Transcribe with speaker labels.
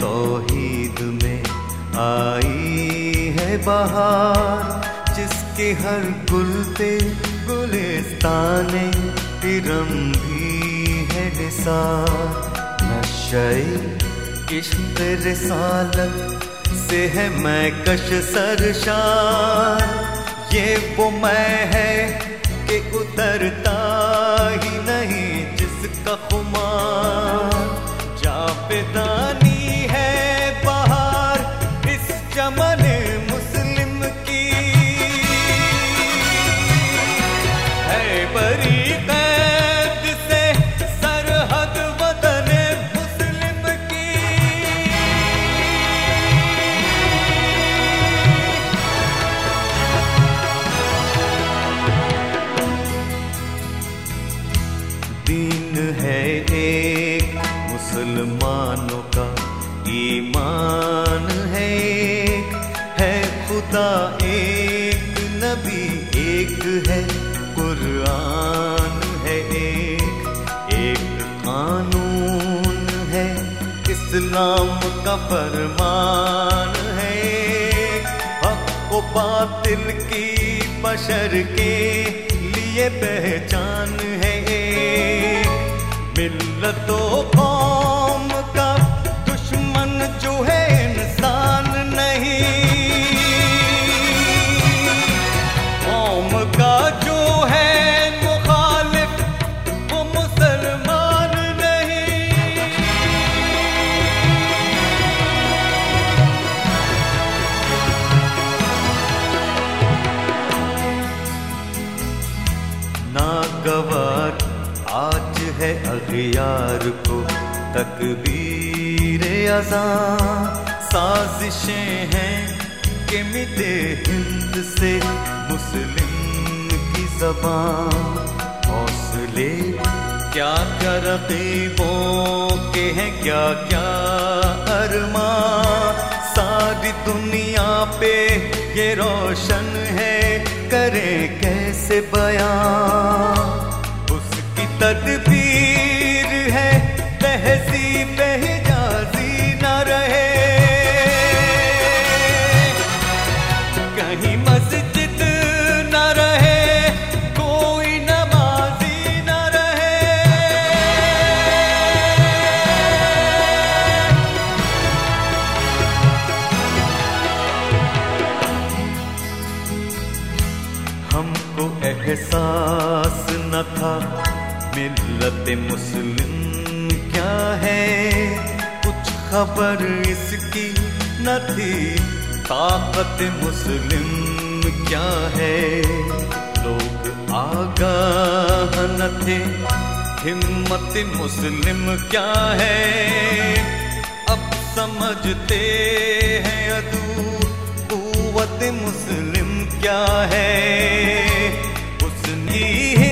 Speaker 1: तौहीद में आई है बहार, जिसके हर गुल पे गुलिस्ताने तिरम भी है निसार। नशे इश्क रिसालत से है मैं कश सरशार। ये वो मैं है कि उतरता ही नहीं जिसका खुमार। जावेदानी इस्लाम का फरमान है। हक को बातिल की बशर के लिए पहचान है। मिल्लतो है अगियार को तकबीर अजा साजिशें हैं कि मिटे हिंद से मुस्लिम की जबान। हौसले क्या क्या रकीबों के हैं क्या क्या अरमा सारी दुनिया पे ये रोशन है, करे कैसे बयां उसकी तदबीर हमको एहसास न था। मिल्लत मुस्लिम क्या है? कुछ खबर इसकी न थी। ताकत मुस्लिम क्या है? लोग आगाह न थे। हिम्मत मुस्लिम क्या है? अब समझते हैं अदू कुवत मुस्लिम क्या है? उसनी